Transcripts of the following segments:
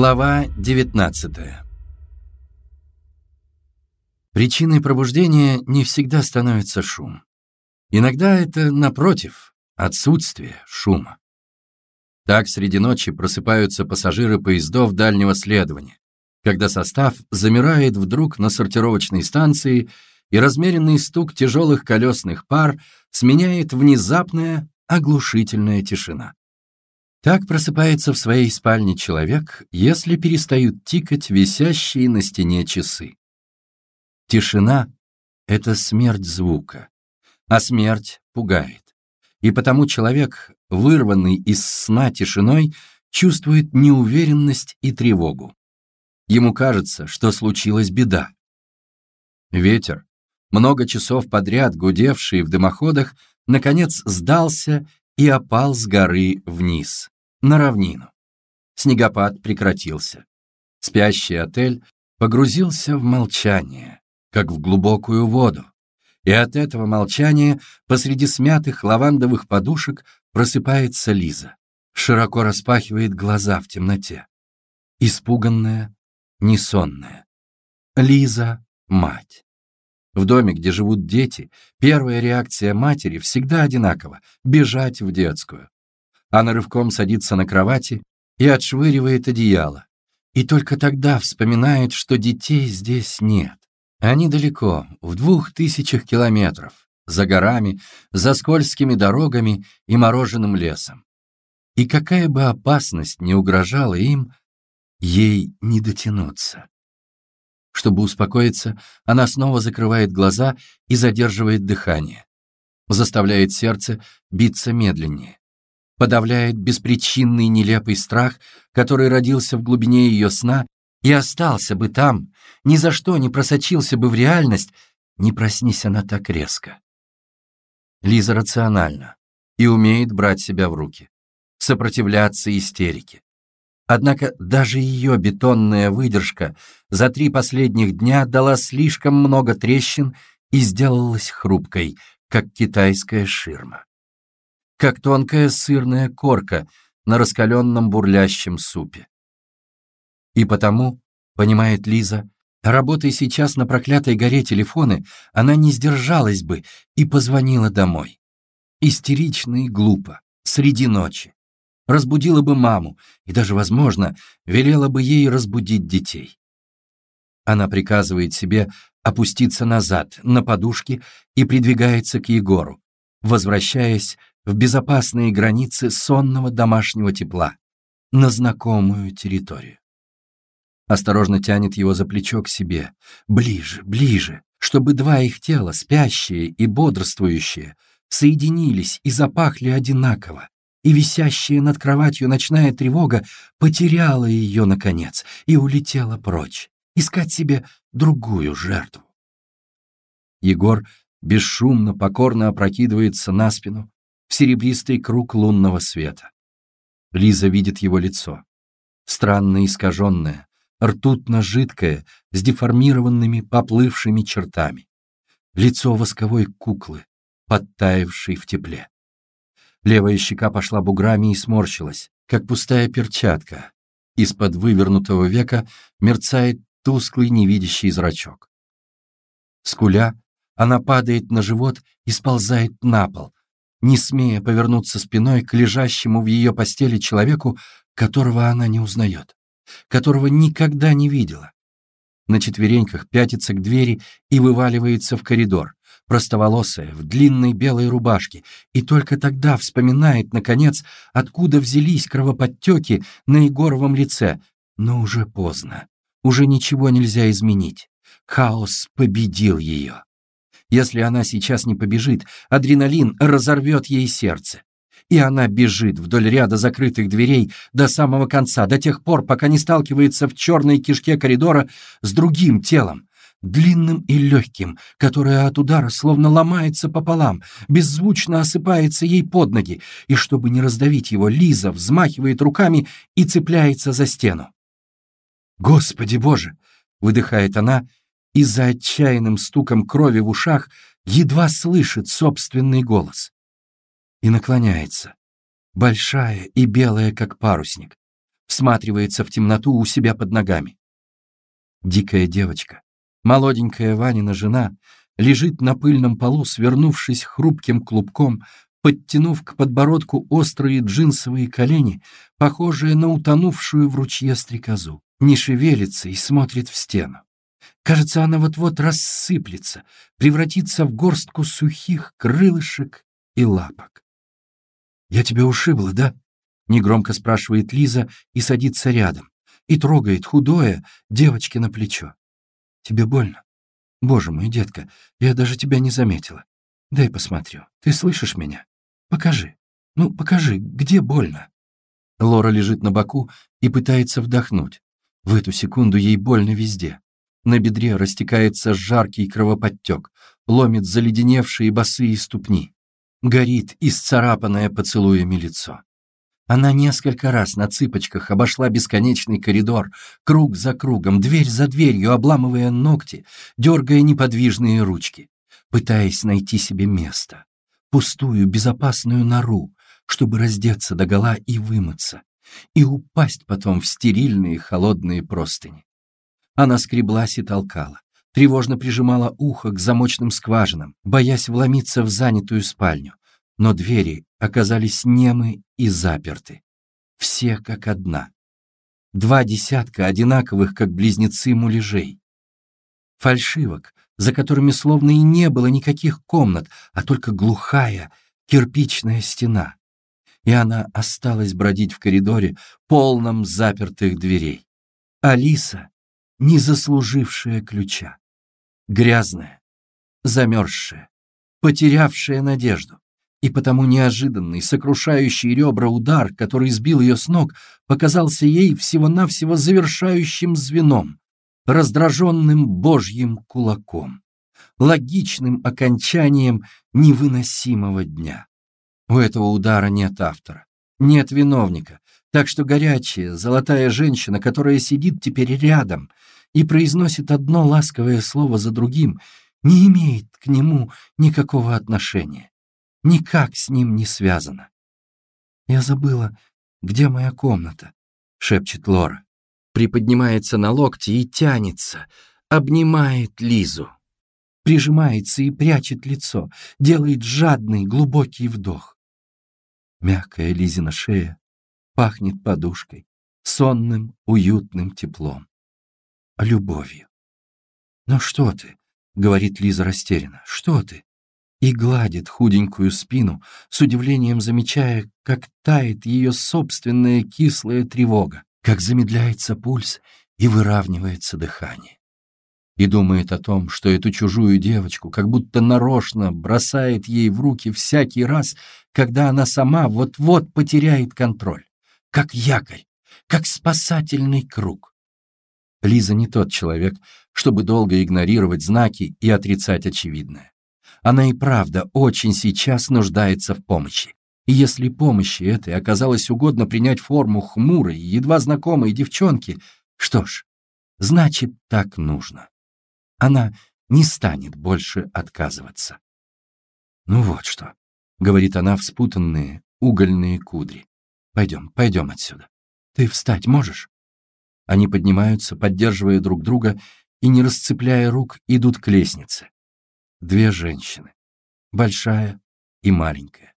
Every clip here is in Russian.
Глава 19 Причиной пробуждения не всегда становится шум. Иногда это, напротив, отсутствие шума. Так среди ночи просыпаются пассажиры поездов дальнего следования, когда состав замирает вдруг на сортировочной станции и размеренный стук тяжелых колесных пар сменяет внезапная оглушительная тишина. Так просыпается в своей спальне человек, если перестают тикать висящие на стене часы. Тишина — это смерть звука, а смерть пугает. И потому человек, вырванный из сна тишиной, чувствует неуверенность и тревогу. Ему кажется, что случилась беда. Ветер, много часов подряд гудевший в дымоходах, наконец сдался и опал с горы вниз, на равнину. Снегопад прекратился. Спящий отель погрузился в молчание, как в глубокую воду. И от этого молчания посреди смятых лавандовых подушек просыпается Лиза, широко распахивает глаза в темноте. Испуганная, несонная. Лиза — мать. В доме, где живут дети, первая реакция матери всегда одинакова — бежать в детскую. Она рывком садится на кровати и отшвыривает одеяло. И только тогда вспоминает, что детей здесь нет. Они далеко, в двух тысячах километров, за горами, за скользкими дорогами и мороженым лесом. И какая бы опасность ни угрожала им, ей не дотянуться. Чтобы успокоиться, она снова закрывает глаза и задерживает дыхание. Заставляет сердце биться медленнее. Подавляет беспричинный нелепый страх, который родился в глубине ее сна и остался бы там, ни за что не просочился бы в реальность, не проснись она так резко. Лиза рациональна и умеет брать себя в руки, сопротивляться истерике. Однако даже ее бетонная выдержка за три последних дня дала слишком много трещин и сделалась хрупкой, как китайская ширма. Как тонкая сырная корка на раскаленном бурлящем супе. И потому, понимает Лиза, работая сейчас на проклятой горе телефоны, она не сдержалась бы и позвонила домой. Истерично и глупо, среди ночи разбудила бы маму и даже, возможно, велела бы ей разбудить детей. Она приказывает себе опуститься назад, на подушки, и придвигается к Егору, возвращаясь в безопасные границы сонного домашнего тепла, на знакомую территорию. Осторожно тянет его за плечо к себе, ближе, ближе, чтобы два их тела, спящие и бодрствующие, соединились и запахли одинаково, и висящая над кроватью ночная тревога потеряла ее, наконец, и улетела прочь, искать себе другую жертву. Егор бесшумно, покорно опрокидывается на спину в серебристый круг лунного света. Лиза видит его лицо, странно искаженное, ртутно-жидкое, с деформированными, поплывшими чертами. Лицо восковой куклы, подтаявшей в тепле. Левая щека пошла буграми и сморщилась, как пустая перчатка. Из-под вывернутого века мерцает тусклый невидящий зрачок. Скуля, она падает на живот и сползает на пол, не смея повернуться спиной к лежащему в ее постели человеку, которого она не узнает, которого никогда не видела. На четвереньках пятится к двери и вываливается в коридор, простоволосая, в длинной белой рубашке, и только тогда вспоминает, наконец, откуда взялись кровоподтеки на Егоровом лице. Но уже поздно. Уже ничего нельзя изменить. Хаос победил ее. Если она сейчас не побежит, адреналин разорвет ей сердце. И она бежит вдоль ряда закрытых дверей до самого конца, до тех пор, пока не сталкивается в черной кишке коридора с другим телом, длинным и легким, которое от удара словно ломается пополам, беззвучно осыпается ей под ноги, и чтобы не раздавить его, Лиза взмахивает руками и цепляется за стену. «Господи Боже!» — выдыхает она, и за отчаянным стуком крови в ушах едва слышит собственный голос. И наклоняется, большая и белая, как парусник, всматривается в темноту у себя под ногами. Дикая девочка, молоденькая Ванина жена, лежит на пыльном полу, свернувшись хрупким клубком, подтянув к подбородку острые джинсовые колени, похожие на утонувшую в ручье стрекозу, не шевелится и смотрит в стену. Кажется, она вот-вот рассыплется, превратится в горстку сухих крылышек и лапок. «Я тебя ушибла, да?» — негромко спрашивает Лиза и садится рядом, и трогает худое девочке на плечо. «Тебе больно?» «Боже мой, детка, я даже тебя не заметила. Дай посмотрю. Ты слышишь меня? Покажи. Ну, покажи, где больно?» Лора лежит на боку и пытается вдохнуть. В эту секунду ей больно везде. На бедре растекается жаркий кровоподтек, ломит заледеневшие босые ступни. Горит исцарапанное поцелуями лицо. Она несколько раз на цыпочках обошла бесконечный коридор, круг за кругом, дверь за дверью, обламывая ногти, дергая неподвижные ручки, пытаясь найти себе место, пустую безопасную нору, чтобы раздеться догола и вымыться, и упасть потом в стерильные холодные простыни. Она скреблась и толкала, тревожно прижимала ухо к замочным скважинам, боясь вломиться в занятую спальню, но двери оказались немы и заперты. Все как одна. Два десятка одинаковых, как близнецы, муляжей. Фальшивок, за которыми словно и не было никаких комнат, а только глухая кирпичная стена. И она осталась бродить в коридоре, полном запертых дверей. Алиса, не заслужившая ключа. Грязная, замерзшая, потерявшая надежду. И потому неожиданный, сокрушающий ребра удар, который сбил ее с ног, показался ей всего-навсего завершающим звеном, раздраженным божьим кулаком, логичным окончанием невыносимого дня. У этого удара нет автора, нет виновника, так что горячая, золотая женщина, которая сидит теперь рядом и произносит одно ласковое слово за другим, не имеет к нему никакого отношения никак с ним не связано. «Я забыла, где моя комната», — шепчет Лора. Приподнимается на локти и тянется, обнимает Лизу. Прижимается и прячет лицо, делает жадный глубокий вдох. Мягкая Лизина шея пахнет подушкой, сонным, уютным теплом. Любовью. «Ну что ты?» — говорит Лиза растерянно. «Что ты? И гладит худенькую спину, с удивлением замечая, как тает ее собственная кислая тревога, как замедляется пульс и выравнивается дыхание. И думает о том, что эту чужую девочку как будто нарочно бросает ей в руки всякий раз, когда она сама вот-вот потеряет контроль, как якорь, как спасательный круг. Лиза не тот человек, чтобы долго игнорировать знаки и отрицать очевидное. Она и правда очень сейчас нуждается в помощи. И если помощи этой оказалось угодно принять форму хмурой, едва знакомой девчонки, что ж, значит, так нужно. Она не станет больше отказываться. «Ну вот что», — говорит она в спутанные угольные кудри. «Пойдем, пойдем отсюда. Ты встать можешь?» Они поднимаются, поддерживая друг друга и, не расцепляя рук, идут к лестнице две женщины, большая и маленькая,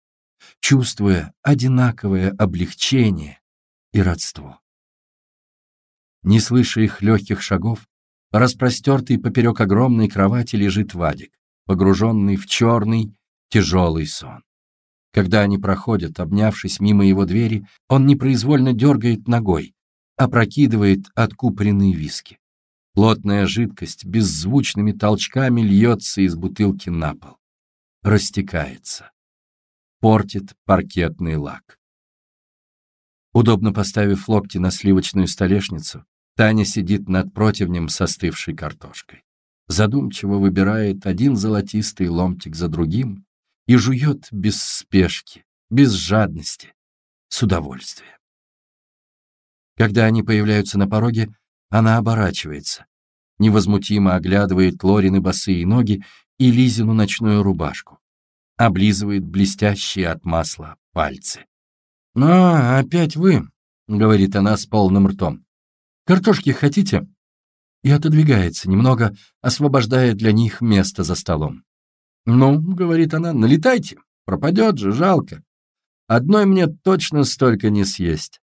чувствуя одинаковое облегчение и родство. Не слыша их легких шагов, распростертый поперек огромной кровати лежит Вадик, погруженный в черный, тяжелый сон. Когда они проходят, обнявшись мимо его двери, он непроизвольно дергает ногой, опрокидывает откупоренные виски. Плотная жидкость беззвучными толчками льется из бутылки на пол. Растекается. Портит паркетный лак. Удобно поставив локти на сливочную столешницу, Таня сидит над противнем с остывшей картошкой. Задумчиво выбирает один золотистый ломтик за другим и жует без спешки, без жадности, с удовольствием. Когда они появляются на пороге, она оборачивается, невозмутимо оглядывает Лорины босые ноги и Лизину ночную рубашку, облизывает блестящие от масла пальцы. «А, опять вы!» говорит она с полным ртом. «Картошки хотите?» И отодвигается немного, освобождая для них место за столом. «Ну, — говорит она, — налетайте, пропадет же, жалко. Одной мне точно столько не съесть».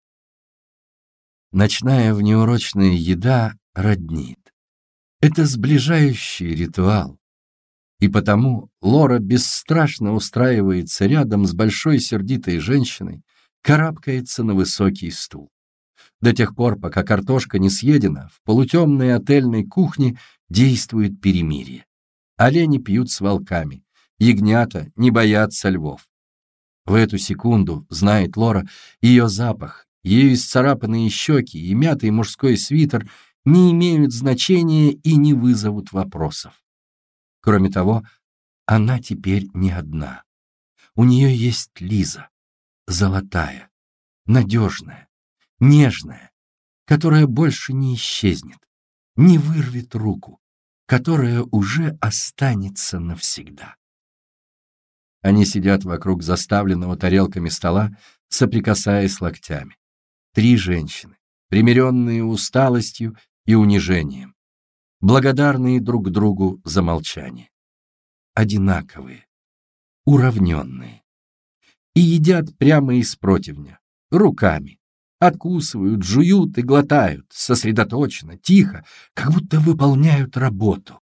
Ночная внеурочная еда роднит. Это сближающий ритуал. И потому Лора бесстрашно устраивается рядом с большой сердитой женщиной, карабкается на высокий стул. До тех пор, пока картошка не съедена, в полутемной отельной кухне действует перемирие. Олени пьют с волками, ягнята не боятся львов. В эту секунду, знает Лора, ее запах, ее исцарапанные щеки и мятый мужской свитер не имеют значения и не вызовут вопросов. Кроме того, она теперь не одна. У нее есть Лиза, золотая, надежная, нежная, которая больше не исчезнет, не вырвет руку, которая уже останется навсегда. Они сидят вокруг заставленного тарелками стола, соприкасаясь локтями. Три женщины, примиренные усталостью и унижением, благодарные друг другу за молчание. Одинаковые, уравненные. И едят прямо из противня, руками, Откусывают, жуют и глотают, сосредоточенно, тихо, как будто выполняют работу.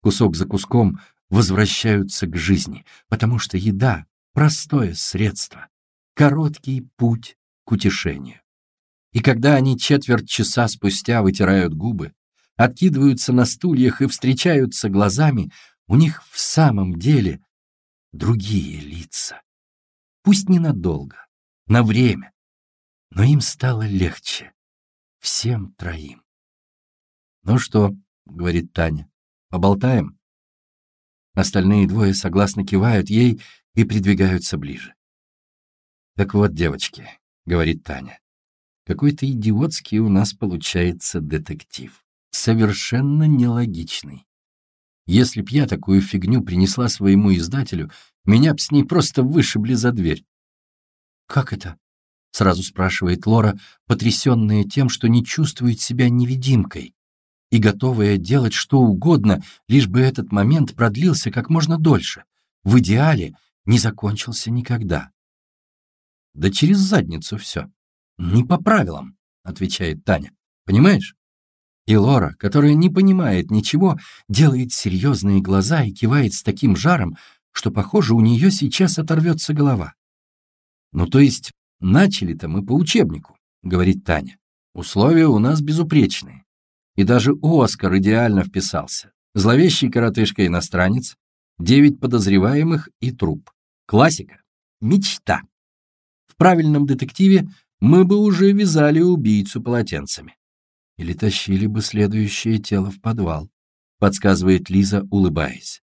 Кусок за куском возвращаются к жизни, потому что еда — простое средство, короткий путь к утешению. И когда они четверть часа спустя вытирают губы, откидываются на стульях и встречаются глазами, у них в самом деле другие лица. Пусть ненадолго, на время, но им стало легче. Всем троим. «Ну что?» — говорит Таня. «Поболтаем?» Остальные двое согласно кивают ей и придвигаются ближе. «Так вот, девочки», — говорит Таня, — «какой-то идиотский у нас получается детектив. Совершенно нелогичный. Если б я такую фигню принесла своему издателю, меня б с ней просто вышибли за дверь». «Как это?» Сразу спрашивает Лора, потрясенная тем, что не чувствует себя невидимкой и готовая делать что угодно, лишь бы этот момент продлился как можно дольше. В идеале не закончился никогда. Да через задницу все. Не по правилам, отвечает Таня. Понимаешь? И Лора, которая не понимает ничего, делает серьезные глаза и кивает с таким жаром, что, похоже, у нее сейчас оторвется голова. Ну, то есть, Начали-то мы по учебнику, говорит Таня. Условия у нас безупречные. И даже Оскар идеально вписался. Зловещий коротышка-иностранец, девять подозреваемых и труп. Классика. Мечта. В правильном детективе мы бы уже вязали убийцу полотенцами. Или тащили бы следующее тело в подвал, подсказывает Лиза, улыбаясь.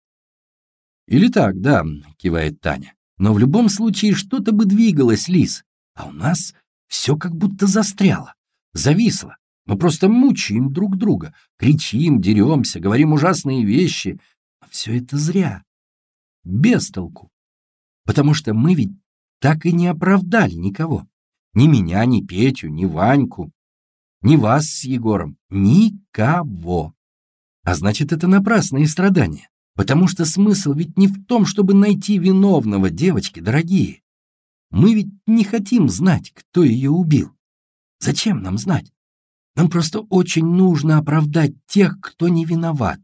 Или так, да, кивает Таня. Но в любом случае что-то бы двигалось, Лиз. А у нас все как будто застряло, зависло. Мы просто мучаем друг друга, кричим, деремся, говорим ужасные вещи. Но все это зря, без толку. Потому что мы ведь так и не оправдали никого. Ни меня, ни Петю, ни Ваньку, ни вас с Егором. Никого. А значит, это напрасные страдания. Потому что смысл ведь не в том, чтобы найти виновного, девочки дорогие. Мы ведь не хотим знать, кто ее убил. Зачем нам знать? Нам просто очень нужно оправдать тех, кто не виноват.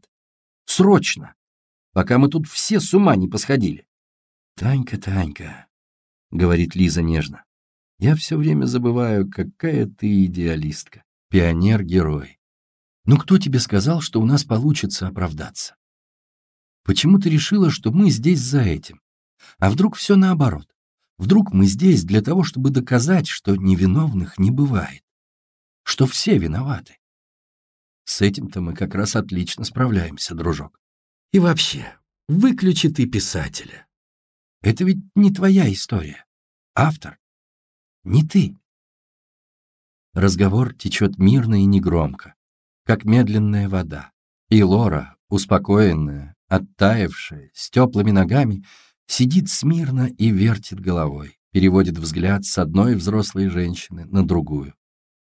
Срочно, пока мы тут все с ума не посходили. «Танька, Танька», — говорит Лиза нежно, — «я все время забываю, какая ты идеалистка, пионер-герой. Ну кто тебе сказал, что у нас получится оправдаться? Почему ты решила, что мы здесь за этим? А вдруг все наоборот? Вдруг мы здесь для того, чтобы доказать, что невиновных не бывает, что все виноваты. С этим-то мы как раз отлично справляемся, дружок. И вообще, выключи ты писателя. Это ведь не твоя история. Автор. Не ты. Разговор течет мирно и негромко, как медленная вода. И Лора, успокоенная, оттаившая, с теплыми ногами, сидит смирно и вертит головой. переводит взгляд с одной взрослой женщины на другую.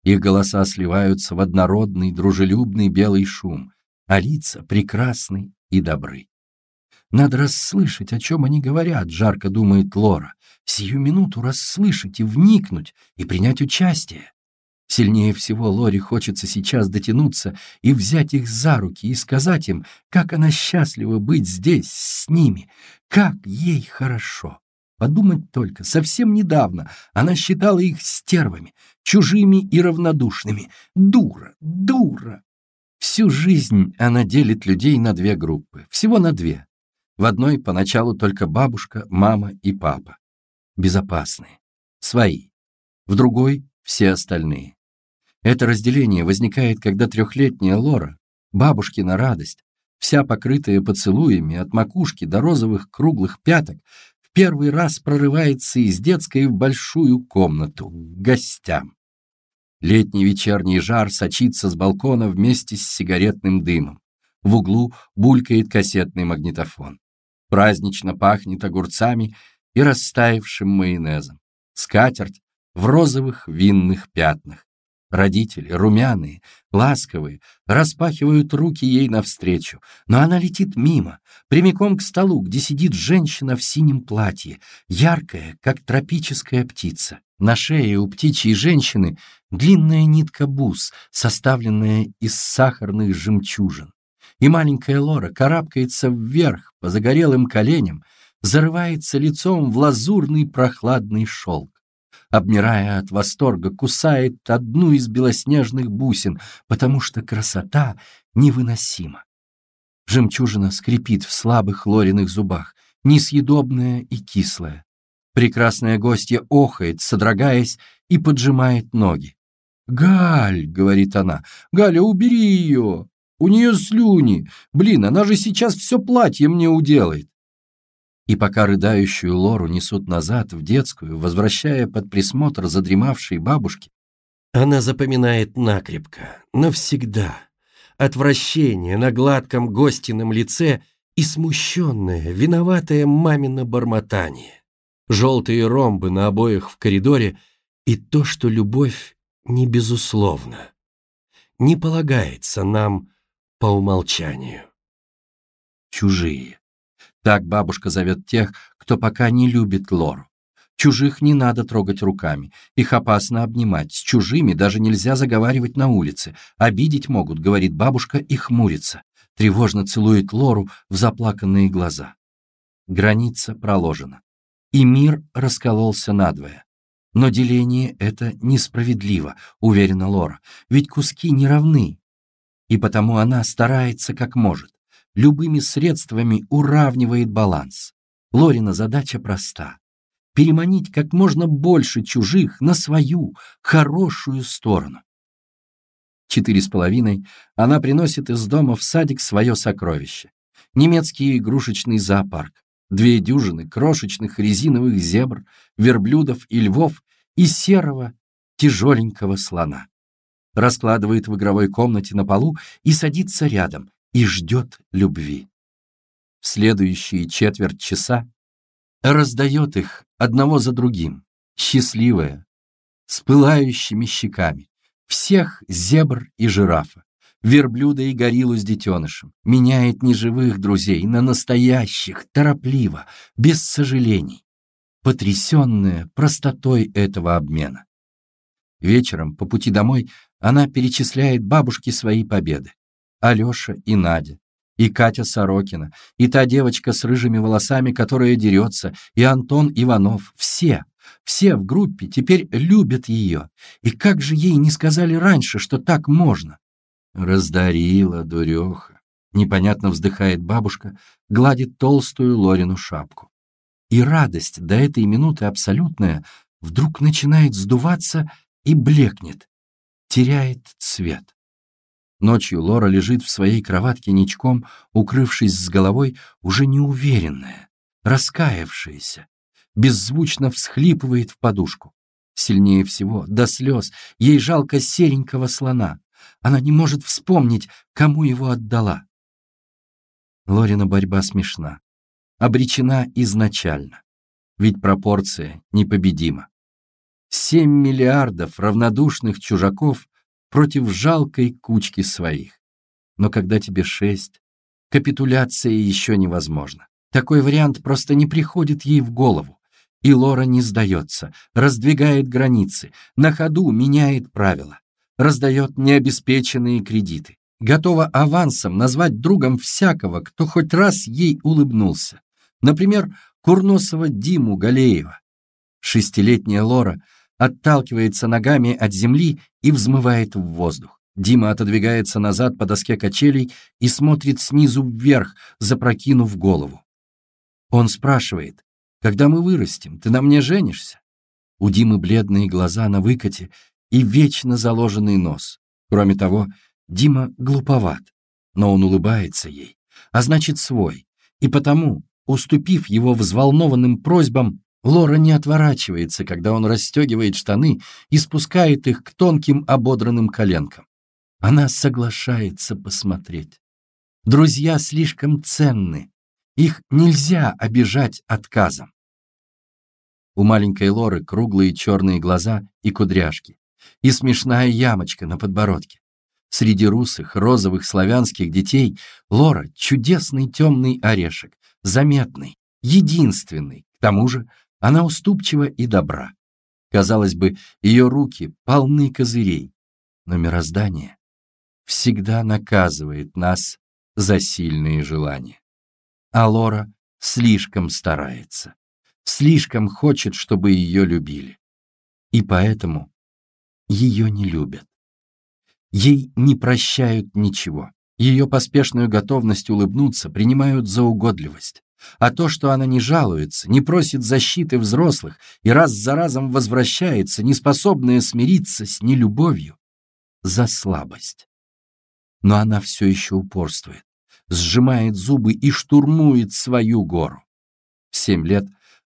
Их голоса сливаются в однородный, дружелюбный белый шум, а лица прекрасны и добры. Надо расслышать, о чем они говорят, жарко думает Лора. Сию минуту расслышать и вникнуть, и принять участие. Сильнее всего Лори хочется сейчас дотянуться и взять их за руки и сказать им, как она счастлива быть здесь, с ними, как ей хорошо. Подумать только, совсем недавно она считала их стервами, чужими и равнодушными. Дура, дура! Всю жизнь она делит людей на две группы, всего на две. В одной поначалу только бабушка, мама и папа. Безопасные, свои. В другой — все остальные. Это разделение возникает, когда трехлетняя Лора, бабушкина радость, вся покрытая поцелуями от макушки до розовых круглых пяток, в первый раз прорывается из детской в большую комнату, к гостям. Летний вечерний жар сочится с балкона вместе с сигаретным дымом. В углу булькает кассетный магнитофон. Празднично пахнет огурцами и растаявшим майонезом. Скатерть в розовых винных пятнах. Родители, румяные, ласковые, распахивают руки ей навстречу, но она летит мимо, прямиком к столу, где сидит женщина в синем платье, яркая, как тропическая птица. На шее у птичьей женщины длинная нитка бус, составленная из сахарных жемчужин. И маленькая Лора карабкается вверх по загорелым коленям, зарывается лицом в лазурный прохладный шелк обмирая от восторга, кусает одну из белоснежных бусин, потому что красота невыносима. Жемчужина скрипит в слабых лориных зубах, несъедобная и кислая. Прекрасная гостья охает, содрогаясь, и поджимает ноги. «Галь!» — говорит она. «Галя, убери ее! У нее слюни! Блин, она же сейчас все платье мне уделает!» И пока рыдающую Лору несут назад в детскую, возвращая под присмотр задремавшей бабушки, она запоминает накрепко, навсегда, отвращение на гладком гостином лице и смущенное, виноватое мамино бормотание, желтые ромбы на обоях в коридоре и то, что любовь не безусловна, не полагается нам по умолчанию. Чужие. Так бабушка зовет тех, кто пока не любит Лору. Чужих не надо трогать руками, их опасно обнимать, с чужими даже нельзя заговаривать на улице, обидеть могут, говорит бабушка и хмурится, тревожно целует Лору в заплаканные глаза. Граница проложена, и мир раскололся надвое. Но деление это несправедливо, уверена Лора, ведь куски не равны, и потому она старается как может любыми средствами уравнивает баланс. Лорина задача проста — переманить как можно больше чужих на свою, хорошую сторону. Четыре с половиной она приносит из дома в садик свое сокровище. Немецкий игрушечный зоопарк, две дюжины крошечных резиновых зебр, верблюдов и львов и серого тяжеленького слона. Раскладывает в игровой комнате на полу и садится рядом, и ждет любви. В следующие четверть часа раздает их одного за другим, счастливая, с пылающими щеками, всех зебр и жирафа, верблюда и гориллу с детенышем, меняет неживых друзей на настоящих, торопливо, без сожалений, потрясенная простотой этого обмена. Вечером, по пути домой, она перечисляет бабушке свои победы. Алеша и Надя, и Катя Сорокина, и та девочка с рыжими волосами, которая дерется, и Антон Иванов, все, все в группе теперь любят ее. И как же ей не сказали раньше, что так можно? Раздарила, дуреха. Непонятно вздыхает бабушка, гладит толстую Лорину шапку. И радость до этой минуты абсолютная вдруг начинает сдуваться и блекнет, теряет цвет. Ночью Лора лежит в своей кроватке ничком, укрывшись с головой, уже неуверенная, раскаявшаяся, беззвучно всхлипывает в подушку. Сильнее всего, до слез, ей жалко серенького слона. Она не может вспомнить, кому его отдала. Лорина борьба смешна, обречена изначально. ведь пропорция непобедима. Семь миллиардов равнодушных чужаков против жалкой кучки своих. Но когда тебе шесть, капитуляция еще невозможна. Такой вариант просто не приходит ей в голову. И Лора не сдается, раздвигает границы, на ходу меняет правила, раздает необеспеченные кредиты, готова авансом назвать другом всякого, кто хоть раз ей улыбнулся. Например, Курносова Диму Галеева. Шестилетняя Лора отталкивается ногами от земли и взмывает в воздух. Дима отодвигается назад по доске качелей и смотрит снизу вверх, запрокинув голову. Он спрашивает, когда мы вырастем, ты на мне женишься? У Димы бледные глаза на выкате и вечно заложенный нос. Кроме того, Дима глуповат, но он улыбается ей, а значит свой, и потому, уступив его взволнованным просьбам, Лора не отворачивается, когда он расстегивает штаны и спускает их к тонким ободранным коленкам. Она соглашается посмотреть. Друзья слишком ценны, их нельзя обижать отказом. У маленькой Лоры круглые черные глаза и кудряшки, и смешная ямочка на подбородке. Среди русых, розовых славянских детей Лора — чудесный темный орешек, заметный, единственный. К тому же она уступчива и добра. Казалось бы, ее руки полны козырей, но мироздание всегда наказывает нас за сильные желания. А Лора слишком старается, слишком хочет, чтобы ее любили. И поэтому ее не любят. Ей не прощают ничего. Ее поспешную готовность улыбнуться принимают за угодливость. А то, что она не жалуется, не просит защиты взрослых и раз за разом возвращается, неспособная смириться с нелюбовью, за слабость. Но она все еще упорствует сжимает зубы и штурмует свою гору. В семь лет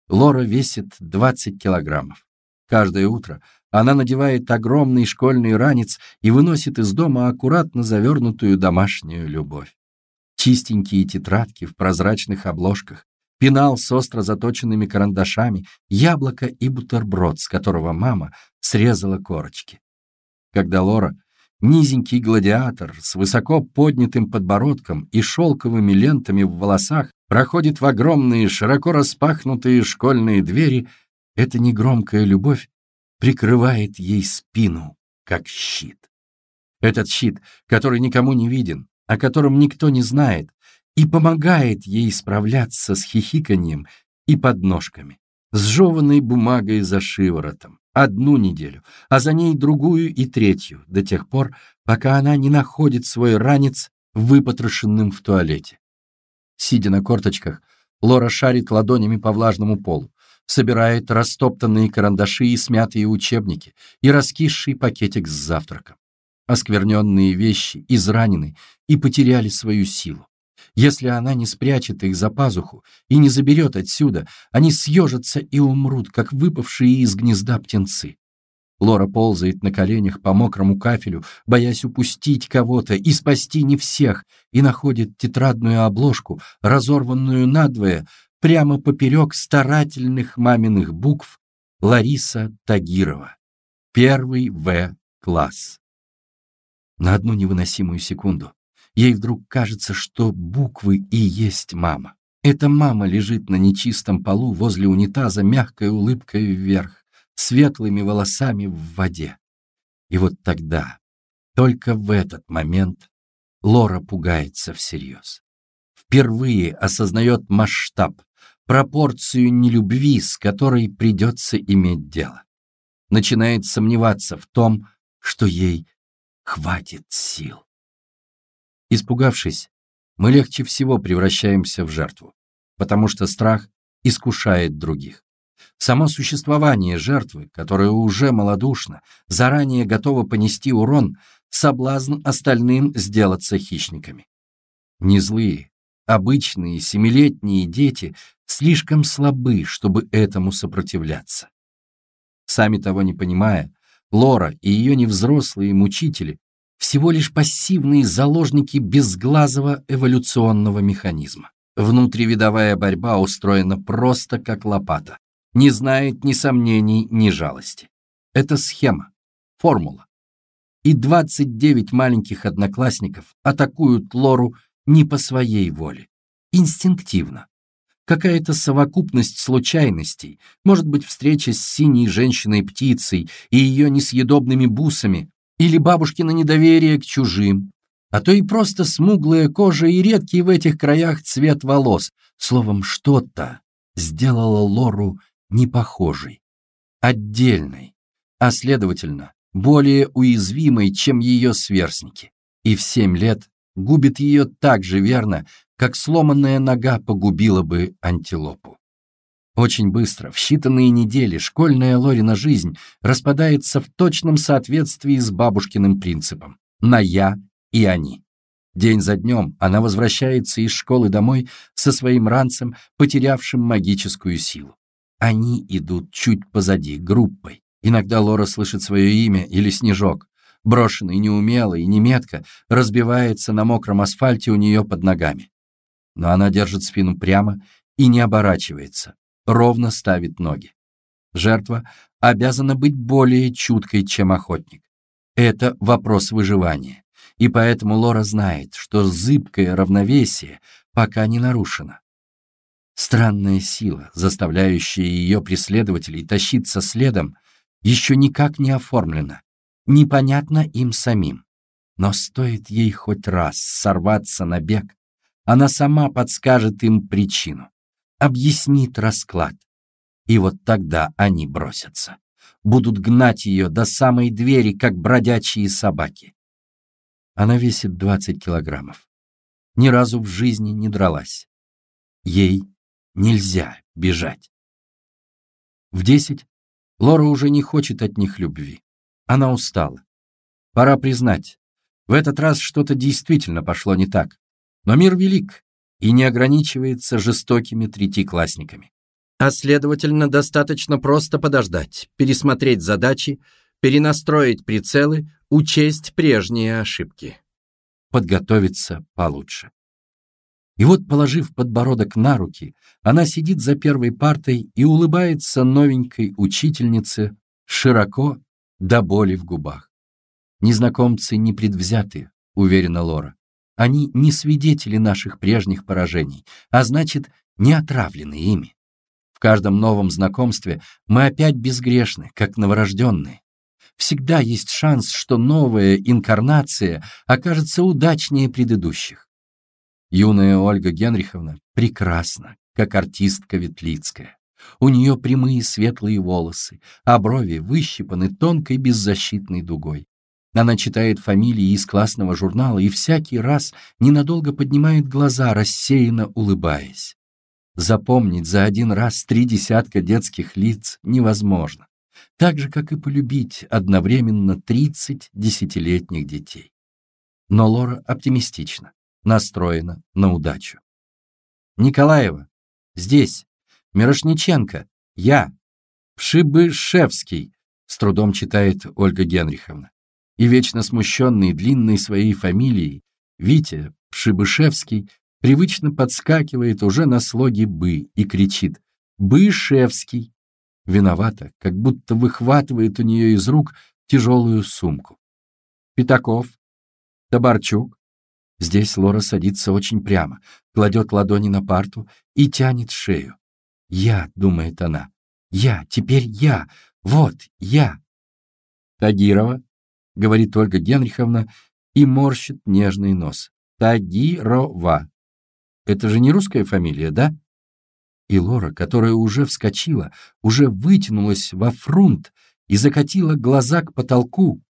Лора весит 20 килограммов. Каждое утро она надевает огромный школьный ранец и выносит из дома аккуратно завернутую домашнюю любовь. Чистенькие тетрадки в прозрачных обложках, пенал с остро заточенными карандашами, яблоко и бутерброд, с которого мама срезала корочки. Когда Лора Низенький гладиатор с высоко поднятым подбородком и шелковыми лентами в волосах проходит в огромные, широко распахнутые школьные двери. Эта негромкая любовь прикрывает ей спину, как щит. Этот щит, который никому не виден, о котором никто не знает, и помогает ей справляться с хихиканьем и подножками, с жеванной бумагой за шиворотом, одну неделю, а за ней другую и третью, до тех пор, пока она не находит свой ранец выпотрошенным в туалете. Сидя на корточках, Лора шарит ладонями по влажному полу, собирает растоптанные карандаши и смятые учебники и раскисший пакетик с завтраком. Оскверненные вещи изранены и потеряли свою силу. Если она не спрячет их за пазуху и не заберет отсюда, они съежатся и умрут, как выпавшие из гнезда птенцы. Лора ползает на коленях по мокрому кафелю, боясь упустить кого-то и спасти не всех, и находит тетрадную обложку, разорванную надвое, прямо поперек старательных маминых букв Лариса Тагирова. Первый В-класс. На одну невыносимую секунду Ей вдруг кажется, что буквы и есть мама. Эта мама лежит на нечистом полу возле унитаза мягкой улыбкой вверх, светлыми волосами в воде. И вот тогда, только в этот момент, Лора пугается всерьез. Впервые осознает масштаб, пропорцию нелюбви, с которой придется иметь дело. Начинает сомневаться в том, что ей хватит сил. Испугавшись, мы легче всего превращаемся в жертву, потому что страх искушает других. Само существование жертвы, которая уже малодушна, заранее готова понести урон, соблазн остальным сделаться хищниками. Не злые, обычные семилетние дети слишком слабы, чтобы этому сопротивляться. Сами того не понимая, Лора и ее невзрослые мучители всего лишь пассивные заложники безглазого эволюционного механизма. Внутривидовая борьба устроена просто как лопата. не знает ни сомнений, ни жалости. Это схема, формула. И 29 маленьких одноклассников атакуют Лору не по своей воле, инстинктивно. Какая-то совокупность случайностей, может быть, встреча с синей женщиной-птицей и ее несъедобными бусами, или бабушкино недоверие к чужим, а то и просто смуглая кожа и редкий в этих краях цвет волос. Словом, что-то сделало Лору непохожей, отдельной, а, следовательно, более уязвимой, чем ее сверстники. И в семь лет губит ее так же верно, как сломанная нога погубила бы антилопу. Очень быстро, в считанные недели, школьная Лорина жизнь распадается в точном соответствии с бабушкиным принципом «на я и они». День за днем она возвращается из школы домой со своим ранцем, потерявшим магическую силу. Они идут чуть позади, группой. Иногда Лора слышит свое имя или Снежок, брошенный неумело и неметко, разбивается на мокром асфальте у нее под ногами. Но она держит спину прямо и не оборачивается, ровно ставит ноги. Жертва обязана быть более чуткой, чем охотник. Это вопрос выживания, и поэтому Лора знает, что зыбкое равновесие пока не нарушено. Странная сила, заставляющая ее преследователей тащиться следом, еще никак не оформлена, непонятно им самим. Но стоит ей хоть раз сорваться на бег, она сама подскажет им причину, объяснит расклад. И вот тогда они бросятся, будут гнать ее до самой двери, как бродячие собаки. Она весит 20 килограммов. Ни разу в жизни не дралась. Ей нельзя бежать. В десять Лора уже не хочет от них любви. Она устала. Пора признать, в этот раз что-то действительно пошло не так. Но мир велик и не ограничивается жестокими третиклассниками. А следовательно, достаточно просто подождать, пересмотреть задачи, перенастроить прицелы, учесть прежние ошибки. Подготовиться получше. И вот, положив подбородок на руки, она сидит за первой партой и улыбается новенькой учительнице широко до боли в губах. Незнакомцы не предвзяты, уверена Лора. Они не свидетели наших прежних поражений, а значит, не отравлены ими. В каждом новом знакомстве мы опять безгрешны, как новорожденные. Всегда есть шанс, что новая инкарнация окажется удачнее предыдущих. Юная Ольга Генриховна прекрасна, как артистка Ветлицкая. У нее прямые светлые волосы, а брови выщипаны тонкой беззащитной дугой. Она читает фамилии из классного журнала и всякий раз ненадолго поднимает глаза, рассеянно улыбаясь. Запомнить за один раз три десятка детских лиц невозможно, так же, как и полюбить одновременно тридцать десятилетних детей. Но Лора оптимистична настроена на удачу. Николаева, здесь, Мирошниченко, я, Пшибышевский, с трудом читает Ольга Генриховна. И вечно смущенный длинной своей фамилией, Витя Пшибышевский привычно подскакивает уже на слоге «бы» и кричит «Бышевский!» Виновата, как будто выхватывает у нее из рук тяжелую сумку. Пятаков, Табарчук, Здесь Лора садится очень прямо, кладет ладони на парту и тянет шею. «Я», — думает она, — «я, теперь я, вот, я». «Тагирова», — говорит Ольга Генриховна и морщит нежный нос. «Тагирова». Это же не русская фамилия, да? И Лора, которая уже вскочила, уже вытянулась во фрунт и закатила глаза к потолку,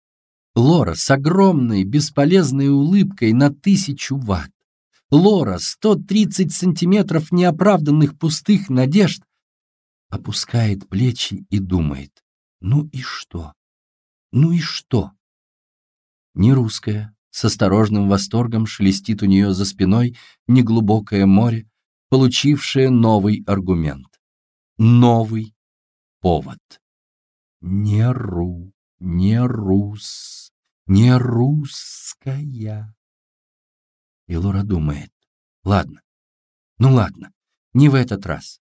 Лора с огромной бесполезной улыбкой на тысячу ватт. Лора, 130 сантиметров неоправданных пустых надежд, опускает плечи и думает, ну и что? Ну и что? Не русская, с осторожным восторгом шелестит у нее за спиной неглубокое море, получившее новый аргумент. Новый повод. Не ру, не рус не русская. И Лора думает, ладно, ну ладно, не в этот раз.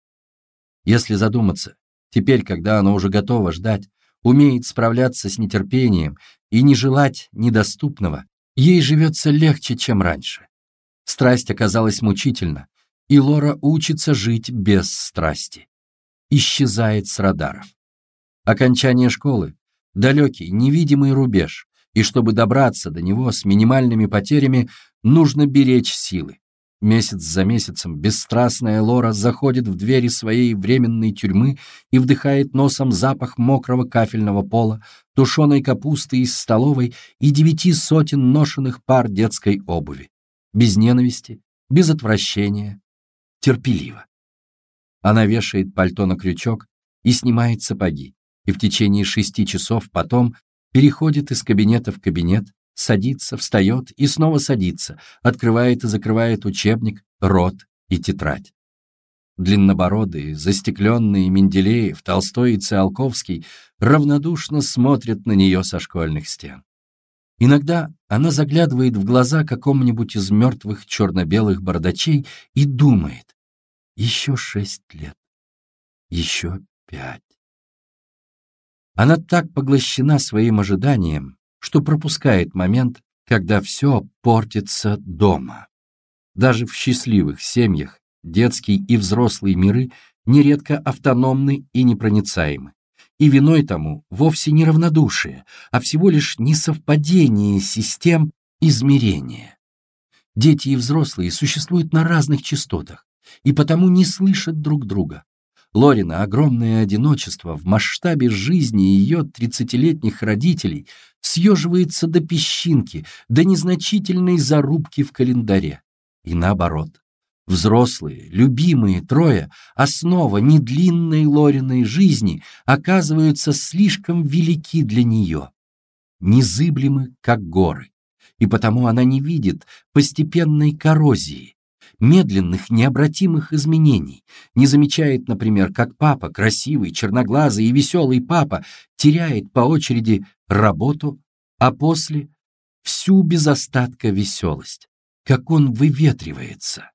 Если задуматься, Теперь, когда она уже готова ждать, умеет справляться с нетерпением и не желать недоступного, ей живется легче, чем раньше. Страсть оказалась мучительна, и Лора учится жить без страсти. Исчезает с радаров. Окончание школы — далекий, невидимый рубеж, и чтобы добраться до него с минимальными потерями, нужно беречь силы. Месяц за месяцем бесстрастная Лора заходит в двери своей временной тюрьмы и вдыхает носом запах мокрого кафельного пола, тушеной капусты из столовой и девяти сотен ношенных пар детской обуви. Без ненависти, без отвращения, терпеливо. Она вешает пальто на крючок и снимает сапоги, и в течение шести часов потом переходит из кабинета в кабинет, садится, встает и снова садится, открывает и закрывает учебник, рот и тетрадь. Длиннобородые, застекленные Менделеев, Толстой и Циолковский равнодушно смотрят на нее со школьных стен. Иногда она заглядывает в глаза какому-нибудь из мертвых черно-белых бардачей и думает, еще шесть лет, еще пять. Она так поглощена своим ожиданием, что пропускает момент, когда все портится дома. Даже в счастливых семьях детский и взрослый миры нередко автономны и непроницаемы. И виной тому вовсе не равнодушие, а всего лишь несовпадение систем измерения. Дети и взрослые существуют на разных частотах и потому не слышат друг друга. Лорина огромное одиночество в масштабе жизни ее тридцатилетних родителей съеживается до песчинки, до незначительной зарубки в календаре. И наоборот. Взрослые, любимые трое, основа недлинной Лориной жизни, оказываются слишком велики для нее, незыблемы, как горы, и потому она не видит постепенной коррозии, медленных, необратимых изменений, не замечает, например, как папа, красивый, черноглазый и веселый папа, теряет по очереди работу, а после — всю без остатка веселость, как он выветривается.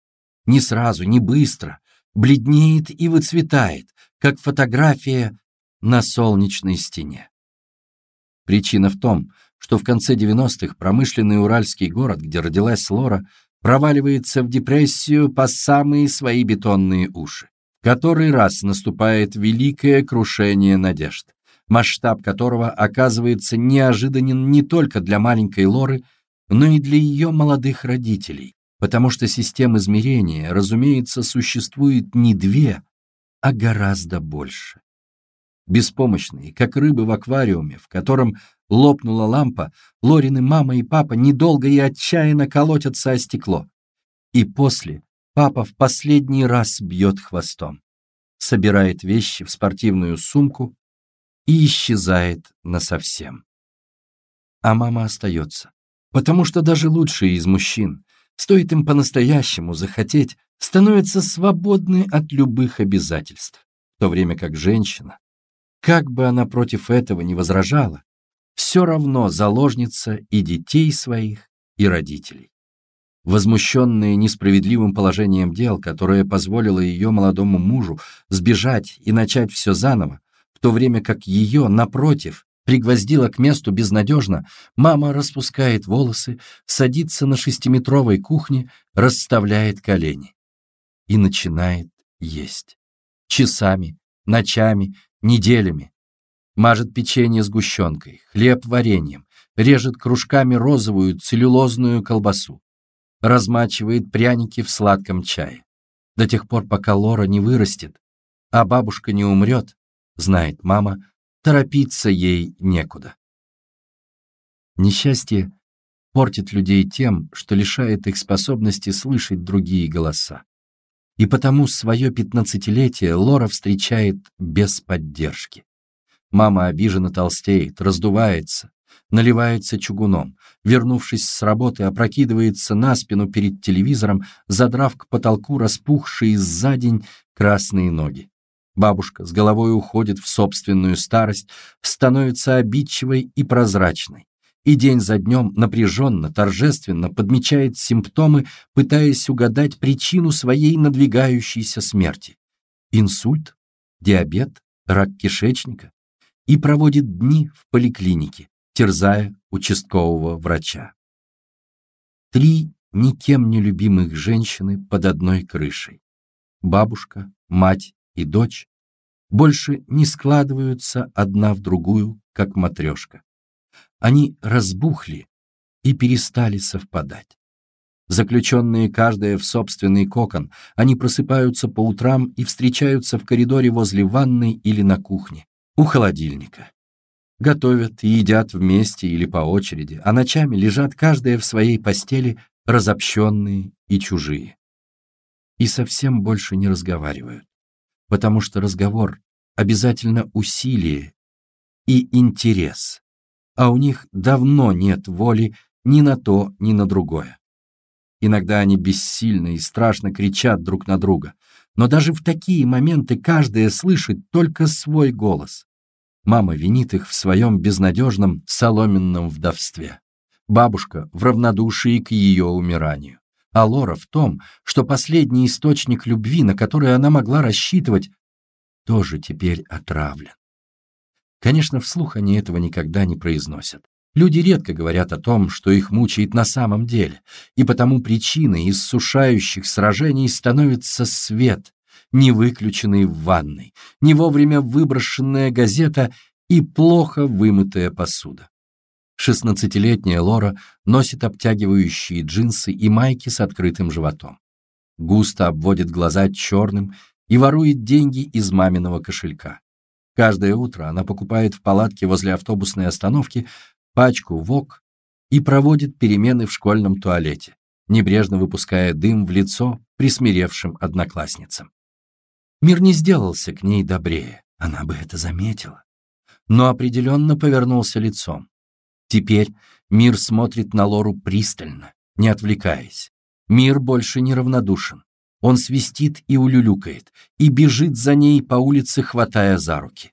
Не сразу, не быстро, бледнеет и выцветает, как фотография на солнечной стене. Причина в том, что в конце 90-х промышленный уральский город, где родилась Лора, проваливается в депрессию по самые свои бетонные уши. Который раз наступает великое крушение надежд, масштаб которого оказывается неожиданен не только для маленькой Лоры, но и для ее молодых родителей, потому что систем измерения, разумеется, существует не две, а гораздо больше. Беспомощные, как рыбы в аквариуме, в котором Лопнула лампа, Лорины мама и папа недолго и отчаянно колотятся о стекло. И после папа в последний раз бьет хвостом, собирает вещи в спортивную сумку и исчезает насовсем. А мама остается, потому что даже лучшие из мужчин, стоит им по-настоящему захотеть, становятся свободны от любых обязательств, в то время как женщина, как бы она против этого не возражала, все равно заложница и детей своих, и родителей. Возмущенная несправедливым положением дел, которое позволило ее молодому мужу сбежать и начать все заново, в то время как ее, напротив, пригвоздила к месту безнадежно, мама распускает волосы, садится на шестиметровой кухне, расставляет колени и начинает есть. Часами, ночами, неделями, Мажет печенье сгущенкой, хлеб вареньем, режет кружками розовую целлюлозную колбасу, размачивает пряники в сладком чае. До тех пор, пока Лора не вырастет, а бабушка не умрет, знает мама, торопиться ей некуда. Несчастье портит людей тем, что лишает их способности слышать другие голоса. И потому свое пятнадцатилетие Лора встречает без поддержки. Мама обиженно толстеет, раздувается, наливается чугуном. Вернувшись с работы, опрокидывается на спину перед телевизором, задрав к потолку распухшие за день красные ноги. Бабушка с головой уходит в собственную старость, становится обидчивой и прозрачной. И день за днем напряженно, торжественно подмечает симптомы, пытаясь угадать причину своей надвигающейся смерти. Инсульт? Диабет? рак кишечника и проводит дни в поликлинике, терзая участкового врача. Три никем не любимых женщины под одной крышей. Бабушка, мать и дочь больше не складываются одна в другую, как матрешка. Они разбухли и перестали совпадать. Заключенные каждая в собственный кокон, они просыпаются по утрам и встречаются в коридоре возле ванной или на кухне, у холодильника. Готовят и едят вместе или по очереди, а ночами лежат каждая в своей постели, разобщенные и чужие. И совсем больше не разговаривают, потому что разговор обязательно усилие и интерес, а у них давно нет воли ни на то, ни на другое. Иногда они бессильно и страшно кричат друг на друга, но даже в такие моменты каждая слышит только свой голос. Мама винит их в своем безнадежном соломенном вдовстве. Бабушка в равнодушии к ее умиранию. А Лора в том, что последний источник любви, на который она могла рассчитывать, тоже теперь отравлен. Конечно, вслух они этого никогда не произносят. Люди редко говорят о том, что их мучает на самом деле, и потому причиной иссушающих сражений становится свет, не выключенный в ванной, не вовремя выброшенная газета и плохо вымытая посуда. Шестнадцатилетняя Лора носит обтягивающие джинсы и майки с открытым животом. Густо обводит глаза черным и ворует деньги из маминого кошелька. Каждое утро она покупает в палатке возле автобусной остановки пачку ВОК и проводит перемены в школьном туалете, небрежно выпуская дым в лицо присмиревшим одноклассницам. Мир не сделался к ней добрее, она бы это заметила. Но определенно повернулся лицом. Теперь мир смотрит на Лору пристально, не отвлекаясь. Мир больше не равнодушен. Он свистит и улюлюкает, и бежит за ней по улице, хватая за руки.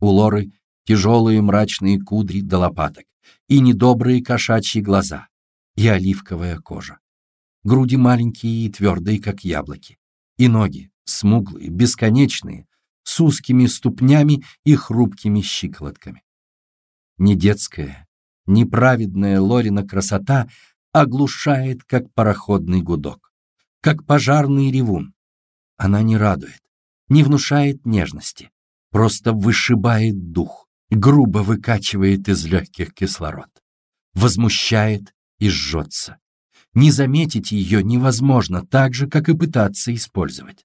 У Лоры тяжелые мрачные кудри до лопаток, и недобрые кошачьи глаза, и оливковая кожа. Груди маленькие и твердые, как яблоки, и ноги, смуглые, бесконечные, с узкими ступнями и хрупкими щиколотками. Не детская, неправедная Лорина красота оглушает, как пароходный гудок, как пожарный ревун. Она не радует, не внушает нежности, просто вышибает дух, грубо выкачивает из легких кислород, возмущает и жжется. Не заметить ее невозможно так же, как и пытаться использовать.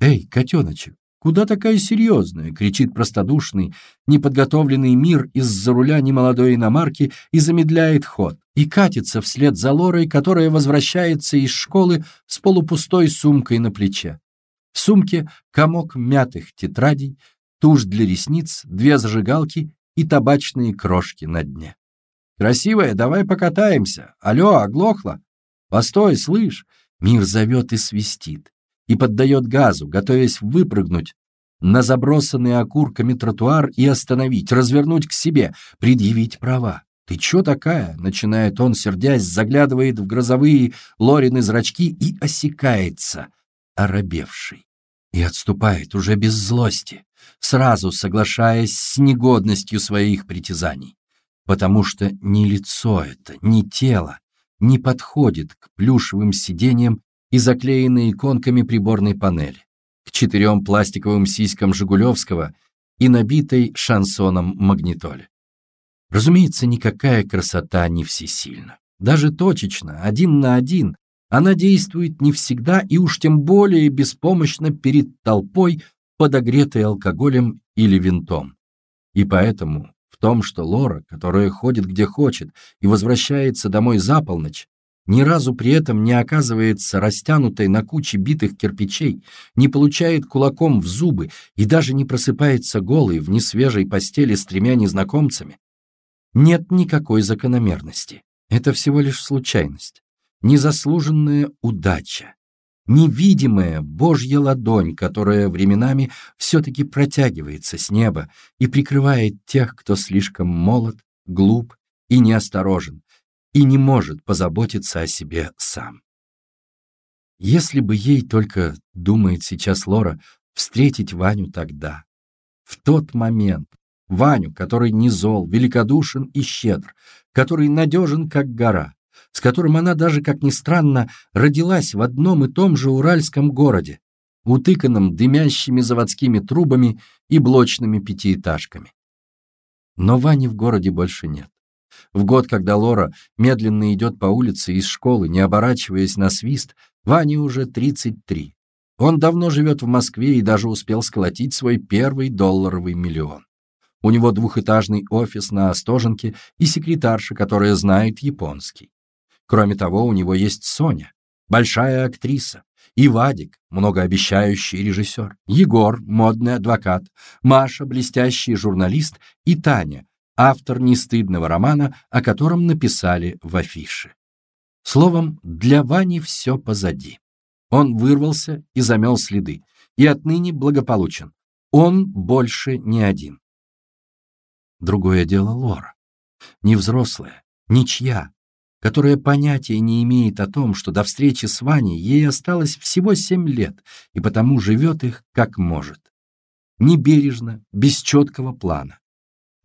«Эй, котеночек, куда такая серьезная?» — кричит простодушный, неподготовленный мир из-за руля немолодой иномарки и замедляет ход, и катится вслед за Лорой, которая возвращается из школы с полупустой сумкой на плече. В сумке комок мятых тетрадей, тушь для ресниц, две зажигалки и табачные крошки на дне. «Красивая, давай покатаемся! Алло, оглохла! Постой, слышь!» Мир зовет и свистит и поддает газу, готовясь выпрыгнуть на забросанный окурками тротуар и остановить, развернуть к себе, предъявить права. «Ты чё такая?» — начинает он, сердясь, заглядывает в грозовые Лорины зрачки и осекается, оробевший. И отступает уже без злости, сразу соглашаясь с негодностью своих притязаний. Потому что ни лицо это, ни тело не подходит к плюшевым сиденьям и заклеенной иконками приборной панели, к четырем пластиковым сиськам Жигулевского и набитой шансоном магнитоле. Разумеется, никакая красота не всесильна. Даже точечно, один на один, она действует не всегда и уж тем более беспомощно перед толпой, подогретой алкоголем или винтом. И поэтому в том, что Лора, которая ходит где хочет и возвращается домой за полночь, ни разу при этом не оказывается растянутой на куче битых кирпичей, не получает кулаком в зубы и даже не просыпается голой в несвежей постели с тремя незнакомцами, нет никакой закономерности. Это всего лишь случайность, незаслуженная удача, невидимая Божья ладонь, которая временами все-таки протягивается с неба и прикрывает тех, кто слишком молод, глуп и неосторожен, и не может позаботиться о себе сам. Если бы ей только, думает сейчас Лора, встретить Ваню тогда, в тот момент, Ваню, который не зол, великодушен и щедр, который надежен, как гора, с которым она даже, как ни странно, родилась в одном и том же уральском городе, утыканном дымящими заводскими трубами и блочными пятиэтажками. Но Вани в городе больше нет. В год, когда Лора медленно идет по улице из школы, не оборачиваясь на свист, Ване уже 33. Он давно живет в Москве и даже успел сколотить свой первый долларовый миллион. У него двухэтажный офис на Остоженке и секретарша, которая знает японский. Кроме того, у него есть Соня, большая актриса, и Вадик, многообещающий режиссер, Егор, модный адвокат, Маша, блестящий журналист, и Таня, автор нестыдного романа, о котором написали в афише. Словом, для Вани все позади. Он вырвался и замел следы, и отныне благополучен. Он больше не один. Другое дело Лора. Не взрослая, ничья, которая понятия не имеет о том, что до встречи с Ваней ей осталось всего семь лет, и потому живет их как может. Небережно, без четкого плана.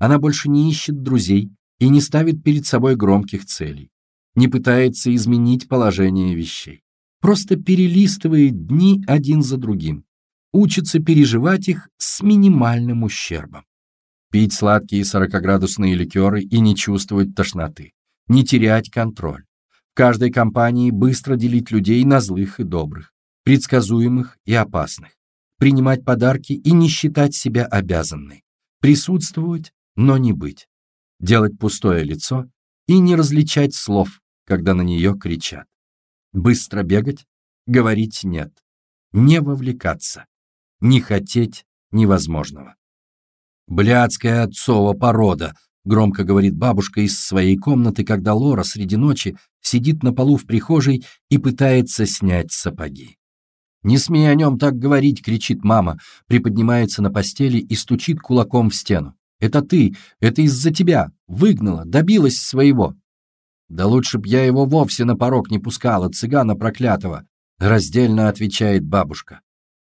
Она больше не ищет друзей и не ставит перед собой громких целей, не пытается изменить положение вещей. Просто перелистывает дни один за другим, учится переживать их с минимальным ущербом пить сладкие сорокоградусные ликеры и не чувствовать тошноты, не терять контроль. В каждой компании быстро делить людей на злых и добрых, предсказуемых и опасных, принимать подарки и не считать себя обязанной, присутствовать, но не быть, делать пустое лицо и не различать слов, когда на нее кричат, быстро бегать, говорить «нет», не вовлекаться, не хотеть невозможного. «Блядская отцова порода», — громко говорит бабушка из своей комнаты, когда Лора среди ночи сидит на полу в прихожей и пытается снять сапоги. «Не смей о нем так говорить!» — кричит мама, приподнимается на постели и стучит кулаком в стену. «Это ты! Это из-за тебя! Выгнала! Добилась своего!» «Да лучше б я его вовсе на порог не пускала, цыгана проклятого!» — раздельно отвечает бабушка.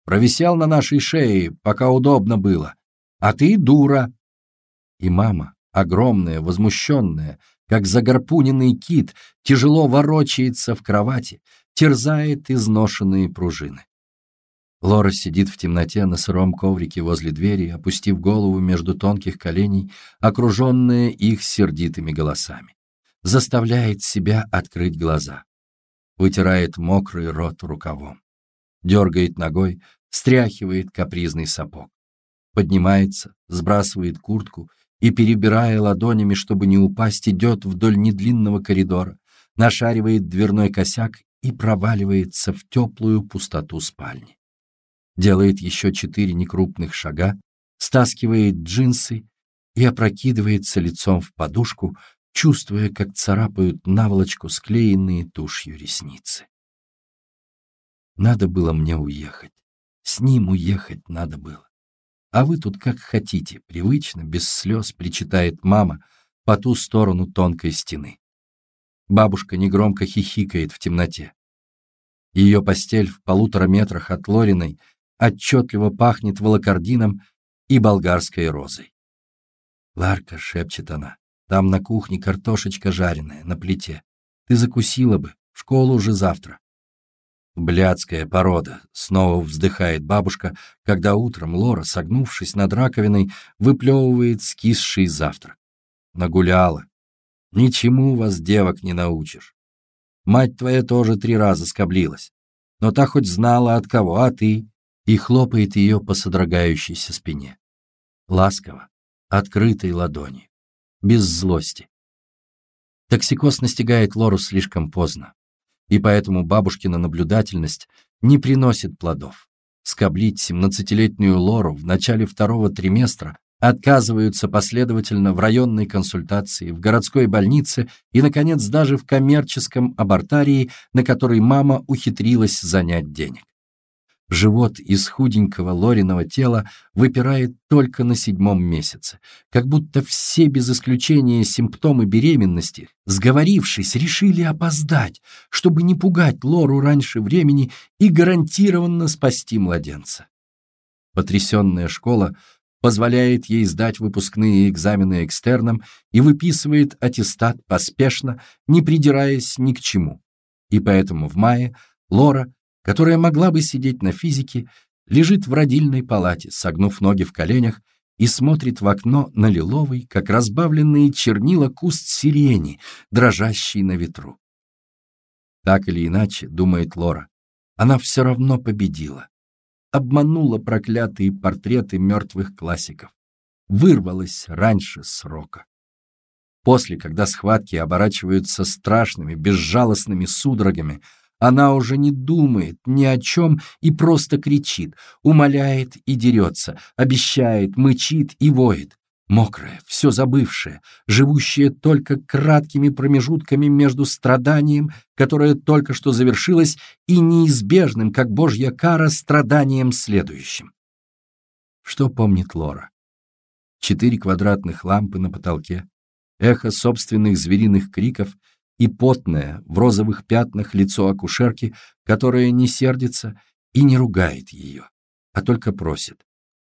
«Провисел на нашей шее, пока удобно было а ты дура. И мама, огромная, возмущенная, как загорпуненный кит, тяжело ворочается в кровати, терзает изношенные пружины. Лора сидит в темноте на сыром коврике возле двери, опустив голову между тонких коленей, окруженная их сердитыми голосами. Заставляет себя открыть глаза. Вытирает мокрый рот рукавом. Дергает ногой, стряхивает капризный сапог поднимается, сбрасывает куртку и, перебирая ладонями, чтобы не упасть, идет вдоль недлинного коридора, нашаривает дверной косяк и проваливается в теплую пустоту спальни. Делает еще четыре некрупных шага, стаскивает джинсы и опрокидывается лицом в подушку, чувствуя, как царапают наволочку склеенные тушью ресницы. Надо было мне уехать. С ним уехать надо было. А вы тут как хотите, привычно, без слез, причитает мама по ту сторону тонкой стены. Бабушка негромко хихикает в темноте. Ее постель в полутора метрах от Лориной отчетливо пахнет волокордином и болгарской розой. «Ларка», — шепчет она, — «там на кухне картошечка жареная, на плите. Ты закусила бы, в школу уже завтра». Блядская порода, снова вздыхает бабушка, когда утром Лора, согнувшись над раковиной, выплевывает скисший завтрак. Нагуляла. Ничему вас, девок, не научишь. Мать твоя тоже три раза скоблилась. Но та хоть знала от кого, а ты? И хлопает ее по содрогающейся спине. Ласково, открытой ладони, без злости. Токсикоз настигает Лору слишком поздно и поэтому бабушкина наблюдательность не приносит плодов. Скоблить семнадцатилетнюю Лору в начале второго триместра отказываются последовательно в районной консультации, в городской больнице и, наконец, даже в коммерческом абортарии, на который мама ухитрилась занять денег. Живот из худенького Лориного тела выпирает только на седьмом месяце, как будто все без исключения симптомы беременности, сговорившись, решили опоздать, чтобы не пугать Лору раньше времени и гарантированно спасти младенца. Потрясенная школа позволяет ей сдать выпускные экзамены экстерном и выписывает аттестат поспешно, не придираясь ни к чему. И поэтому в мае Лора, которая могла бы сидеть на физике, лежит в родильной палате, согнув ноги в коленях, и смотрит в окно на лиловый, как разбавленные чернила куст сирени, дрожащий на ветру. Так или иначе, думает Лора, она все равно победила. Обманула проклятые портреты мертвых классиков. Вырвалась раньше срока. После, когда схватки оборачиваются страшными, безжалостными судорогами, она уже не думает ни о чем и просто кричит, умоляет и дерется, обещает, мычит и воет. Мокрая, все забывшая, живущая только краткими промежутками между страданием, которое только что завершилось, и неизбежным, как божья кара, страданием следующим. Что помнит Лора? Четыре квадратных лампы на потолке, эхо собственных звериных криков и потное, в розовых пятнах лицо акушерки, которая не сердится и не ругает ее, а только просит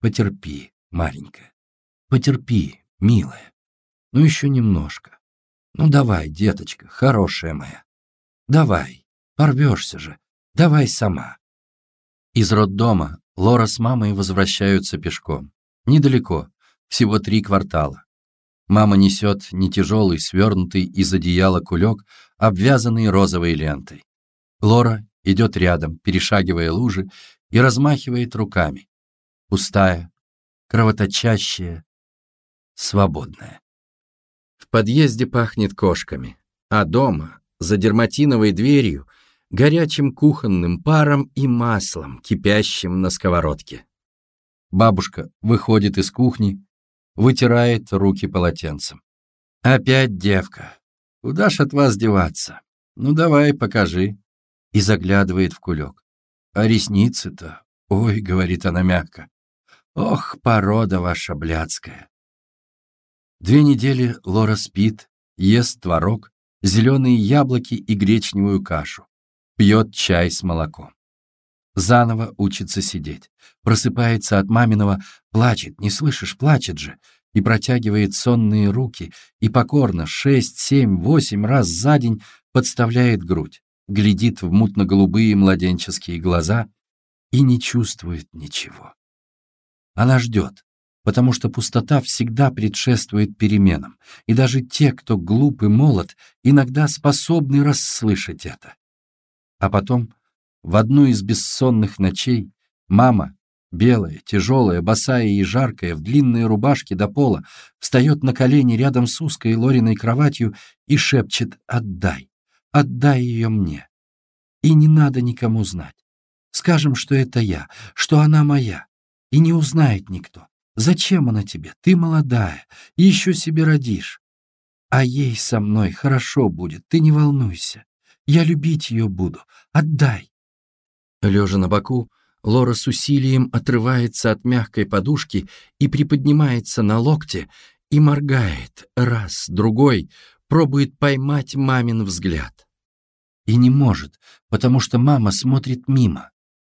«Потерпи, маленькая, потерпи, милая, ну еще немножко. Ну давай, деточка, хорошая моя, давай, порвешься же, давай сама». Из роддома Лора с мамой возвращаются пешком. Недалеко, всего три квартала. Мама несет не тяжелый, свернутый из одеяла кулек, обвязанный розовой лентой. Лора идет рядом, перешагивая лужи, и размахивает руками. Пустая, кровоточащая, свободная. В подъезде пахнет кошками, а дома, за дерматиновой дверью, горячим кухонным паром и маслом, кипящим на сковородке. Бабушка выходит из кухни, вытирает руки полотенцем. «Опять девка. Куда ж от вас деваться? Ну давай, покажи». И заглядывает в кулек. «А ресницы-то? Ой, — говорит она мягко. Ох, порода ваша блядская». Две недели Лора спит, ест творог, зеленые яблоки и гречневую кашу, пьет чай с молоком. Заново учится сидеть. Просыпается от маминого, плачет, не слышишь, плачет же, и протягивает сонные руки, и покорно шесть, семь, восемь раз за день подставляет грудь, глядит в мутно-голубые младенческие глаза и не чувствует ничего. Она ждет, потому что пустота всегда предшествует переменам, и даже те, кто глуп и молод, иногда способны расслышать это. А потом в одну из бессонных ночей мама, белая, тяжелая, босая и жаркая, в длинной рубашке до пола, встает на колени рядом с узкой Лориной кроватью и шепчет «Отдай, отдай ее мне». И не надо никому знать. Скажем, что это я, что она моя, и не узнает никто. Зачем она тебе? Ты молодая, еще себе родишь. А ей со мной хорошо будет, ты не волнуйся. Я любить ее буду. Отдай. Лежа на боку, Лора с усилием отрывается от мягкой подушки и приподнимается на локте и моргает раз, другой, пробует поймать мамин взгляд. И не может, потому что мама смотрит мимо.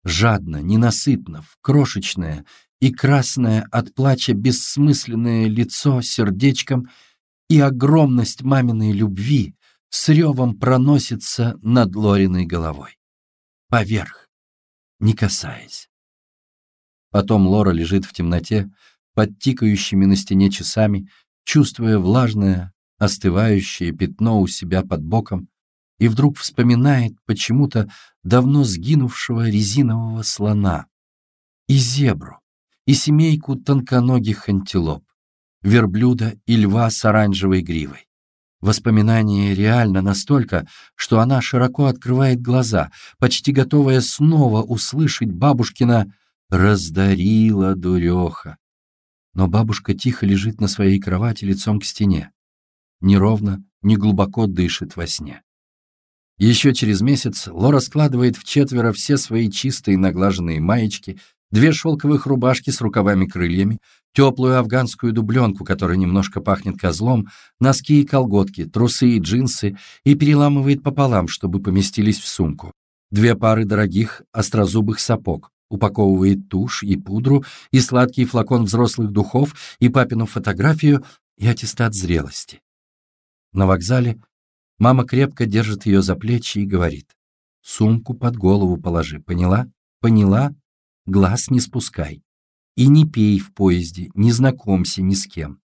Жадно, ненасытно, в крошечное и красное от плача бессмысленное лицо сердечком и огромность маминой любви с ревом проносится над Лориной головой. Поверх не касаясь. Потом Лора лежит в темноте, под тикающими на стене часами, чувствуя влажное, остывающее пятно у себя под боком, и вдруг вспоминает почему-то давно сгинувшего резинового слона, и зебру, и семейку тонконогих антилоп, верблюда и льва с оранжевой гривой. Воспоминание реально настолько, что она широко открывает глаза, почти готовая снова услышать бабушкина «раздарила дуреха». Но бабушка тихо лежит на своей кровати лицом к стене. Неровно, не глубоко дышит во сне. Еще через месяц Лора складывает в четверо все свои чистые наглаженные маечки, две шелковых рубашки с рукавами-крыльями, теплую афганскую дубленку, которая немножко пахнет козлом, носки и колготки, трусы и джинсы, и переламывает пополам, чтобы поместились в сумку. Две пары дорогих острозубых сапог, упаковывает тушь и пудру, и сладкий флакон взрослых духов, и папину фотографию, и аттестат зрелости. На вокзале мама крепко держит ее за плечи и говорит, «Сумку под голову положи, поняла? Поняла? Глаз не спускай. И не пей в поезде, не знакомься ни с кем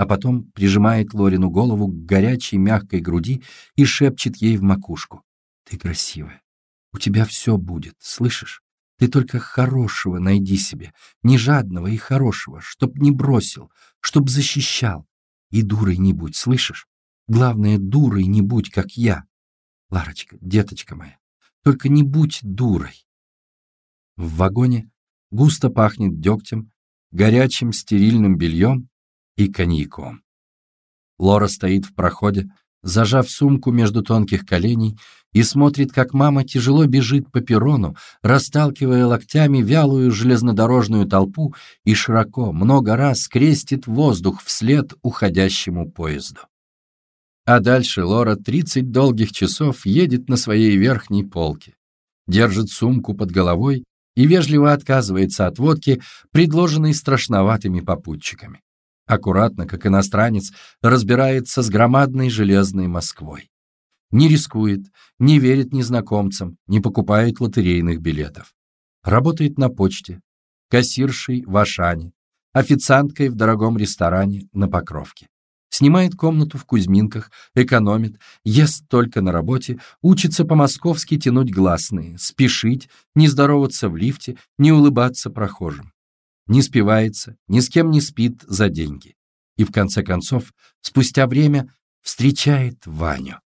а потом прижимает Лорину голову к горячей мягкой груди и шепчет ей в макушку. «Ты красивая. У тебя все будет, слышишь? Ты только хорошего найди себе, не жадного и хорошего, чтоб не бросил, чтоб защищал. И дурой не будь, слышишь? Главное, дурой не будь, как я. Ларочка, деточка моя, только не будь дурой». В вагоне густо пахнет дегтем, горячим стерильным бельем и коньяком. Лора стоит в проходе, зажав сумку между тонких коленей, и смотрит, как мама тяжело бежит по перрону, расталкивая локтями вялую железнодорожную толпу и широко, много раз крестит воздух вслед уходящему поезду. А дальше Лора 30 долгих часов едет на своей верхней полке, держит сумку под головой и вежливо отказывается от водки, предложенной страшноватыми попутчиками аккуратно, как иностранец, разбирается с громадной железной Москвой. Не рискует, не верит незнакомцам, не покупает лотерейных билетов. Работает на почте, кассиршей в Ашане, официанткой в дорогом ресторане на Покровке. Снимает комнату в Кузьминках, экономит, ест только на работе, учится по-московски тянуть гласные, спешить, не здороваться в лифте, не улыбаться прохожим не спивается, ни с кем не спит за деньги. И в конце концов, спустя время, встречает Ваню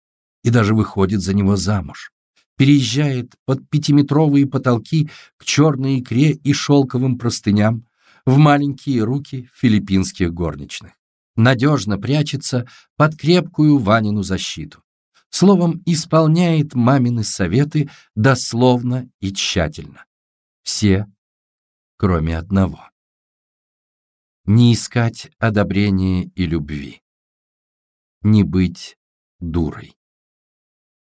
и даже выходит за него замуж. Переезжает под пятиметровые потолки к черной икре и шелковым простыням в маленькие руки филиппинских горничных. Надежно прячется под крепкую Ванину защиту. Словом, исполняет мамины советы дословно и тщательно. Все, кроме одного не искать одобрения и любви, не быть дурой.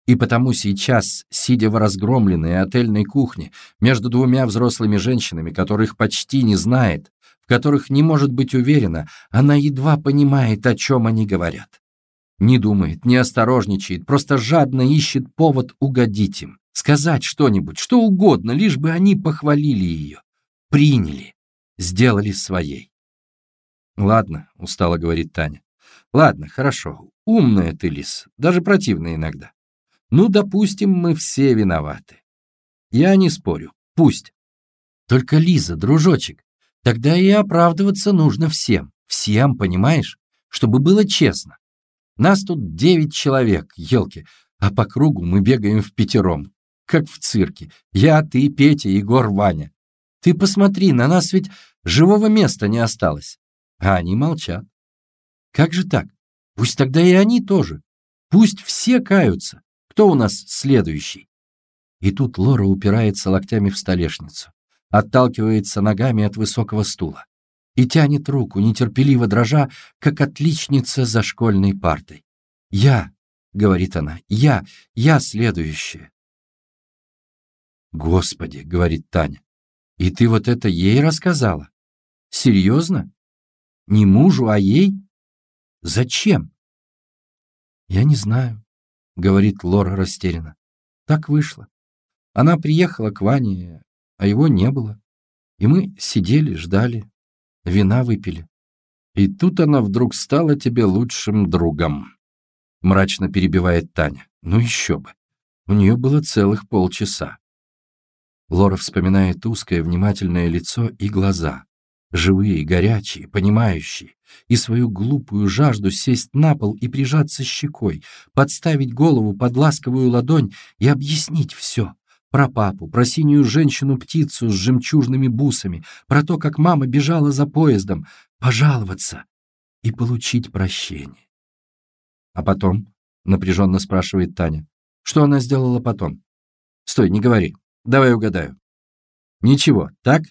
И потому сейчас, сидя в разгромленной отельной кухне между двумя взрослыми женщинами, которых почти не знает, в которых не может быть уверена, она едва понимает, о чем они говорят. Не думает, не осторожничает, просто жадно ищет повод угодить им, сказать что-нибудь, что угодно, лишь бы они похвалили ее, приняли, сделали своей. «Ладно», — устало говорит Таня. «Ладно, хорошо. Умная ты, Лис, даже противная иногда. Ну, допустим, мы все виноваты. Я не спорю. Пусть. Только, Лиза, дружочек, тогда и оправдываться нужно всем. Всем, понимаешь? Чтобы было честно. Нас тут девять человек, елки, а по кругу мы бегаем в пятером, как в цирке. Я, ты, Петя, Егор, Ваня. Ты посмотри, на нас ведь живого места не осталось. А они молчат. Как же так? Пусть тогда и они тоже. Пусть все каются. Кто у нас следующий? И тут Лора упирается локтями в столешницу, отталкивается ногами от высокого стула и тянет руку, нетерпеливо дрожа, как отличница за школьной партой. «Я», — говорит она, — «я, я следующая». «Господи», — говорит Таня, — «и ты вот это ей рассказала? Серьезно?» Не мужу, а ей? Зачем? Я не знаю, говорит Лора растерянно. Так вышло. Она приехала к Ване, а его не было. И мы сидели, ждали, вина выпили. И тут она вдруг стала тебе лучшим другом. Мрачно перебивает Таня. Ну еще бы. У нее было целых полчаса. Лора вспоминает узкое, внимательное лицо и глаза живые, горячие, понимающие, и свою глупую жажду сесть на пол и прижаться щекой, подставить голову под ласковую ладонь и объяснить все. Про папу, про синюю женщину-птицу с жемчужными бусами, про то, как мама бежала за поездом, пожаловаться и получить прощение. А потом, напряженно спрашивает Таня, что она сделала потом? Стой, не говори, давай угадаю. Ничего, так?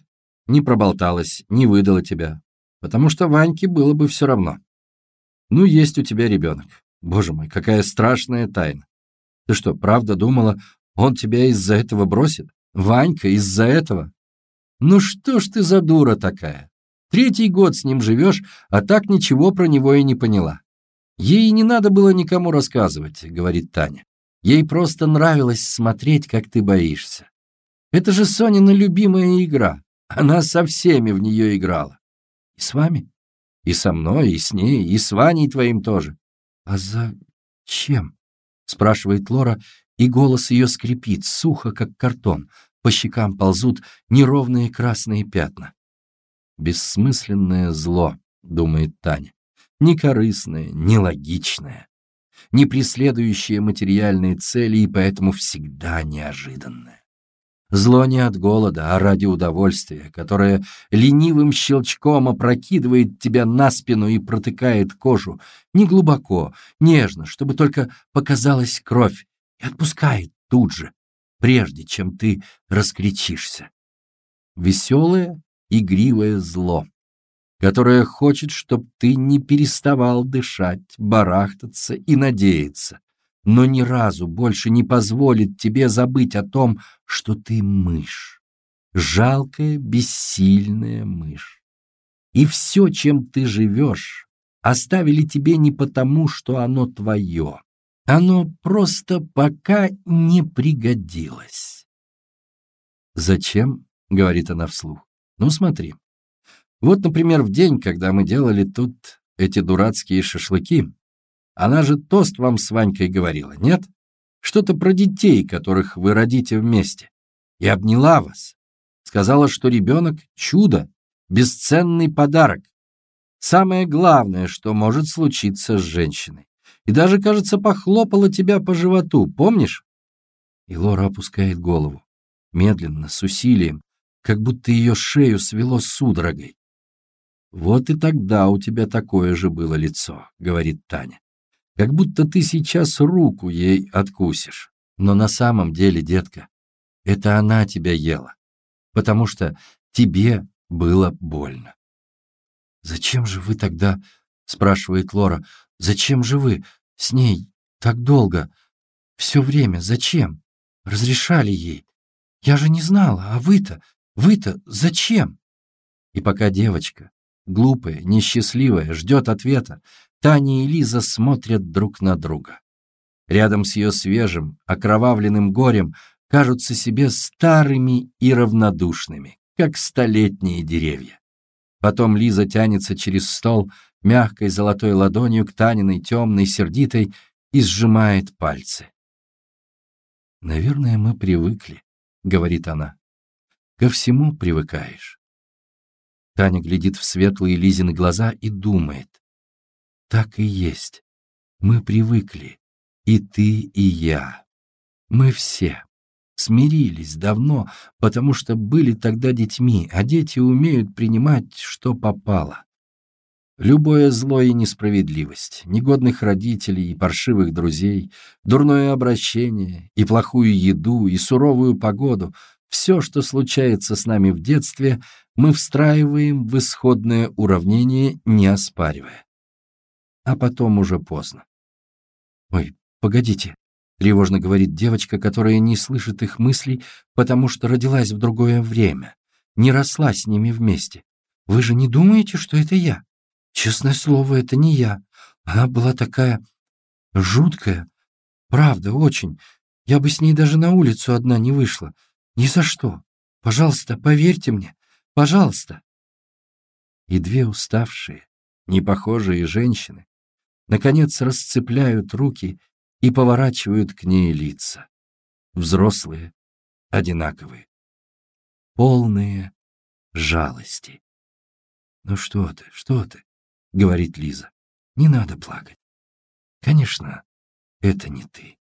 не проболталась, не выдала тебя, потому что Ваньке было бы все равно. Ну, есть у тебя ребенок. Боже мой, какая страшная тайна. Ты что, правда думала, он тебя из-за этого бросит? Ванька из-за этого? Ну что ж ты за дура такая? Третий год с ним живешь, а так ничего про него и не поняла. Ей не надо было никому рассказывать, говорит Таня. Ей просто нравилось смотреть, как ты боишься. Это же Сонина любимая игра. Она со всеми в нее играла. И с вами? И со мной, и с ней, и с Ваней твоим тоже. А зачем? Спрашивает Лора, и голос ее скрипит, сухо, как картон. По щекам ползут неровные красные пятна. Бессмысленное зло, думает Таня. Некорыстное, нелогичное, не преследующее материальные цели и поэтому всегда неожиданное. Зло не от голода, а ради удовольствия, которое ленивым щелчком опрокидывает тебя на спину и протыкает кожу, не глубоко, нежно, чтобы только показалась кровь, и отпускает тут же, прежде чем ты раскричишься. Веселое, игривое зло, которое хочет, чтобы ты не переставал дышать, барахтаться и надеяться, но ни разу больше не позволит тебе забыть о том, что ты мышь, жалкая, бессильная мышь. И все, чем ты живешь, оставили тебе не потому, что оно твое. Оно просто пока не пригодилось. «Зачем?» — говорит она вслух. «Ну, смотри. Вот, например, в день, когда мы делали тут эти дурацкие шашлыки, она же тост вам с Ванькой говорила, нет? Что-то про детей, которых вы родите вместе. И обняла вас. Сказала, что ребенок — чудо, бесценный подарок. Самое главное, что может случиться с женщиной. И даже, кажется, похлопала тебя по животу, помнишь? И Лора опускает голову. Медленно, с усилием, как будто ее шею свело судорогой. «Вот и тогда у тебя такое же было лицо», — говорит Таня как будто ты сейчас руку ей откусишь. Но на самом деле, детка, это она тебя ела, потому что тебе было больно. «Зачем же вы тогда, — спрашивает Лора, — зачем же вы с ней так долго, все время, зачем? Разрешали ей? Я же не знала, а вы-то, вы-то зачем?» И пока девочка, глупая, несчастливая, ждет ответа, Таня и Лиза смотрят друг на друга. Рядом с ее свежим, окровавленным горем кажутся себе старыми и равнодушными, как столетние деревья. Потом Лиза тянется через стол мягкой золотой ладонью к Таниной темной, сердитой и сжимает пальцы. «Наверное, мы привыкли», — говорит она. «Ко всему привыкаешь». Таня глядит в светлые Лизины глаза и думает. Так и есть. Мы привыкли. И ты, и я. Мы все. Смирились давно, потому что были тогда детьми, а дети умеют принимать, что попало. Любое зло и несправедливость, негодных родителей и паршивых друзей, дурное обращение, и плохую еду, и суровую погоду — все, что случается с нами в детстве, мы встраиваем в исходное уравнение, не оспаривая а потом уже поздно. «Ой, погодите», — тревожно говорит девочка, которая не слышит их мыслей, потому что родилась в другое время, не росла с ними вместе. «Вы же не думаете, что это я? Честное слово, это не я. Она была такая жуткая. Правда, очень. Я бы с ней даже на улицу одна не вышла. Ни за что. Пожалуйста, поверьте мне. Пожалуйста». И две уставшие, непохожие женщины наконец расцепляют руки и поворачивают к ней лица. Взрослые, одинаковые, полные жалости. «Ну что ты, что ты?» — говорит Лиза. «Не надо плакать. Конечно, это не ты».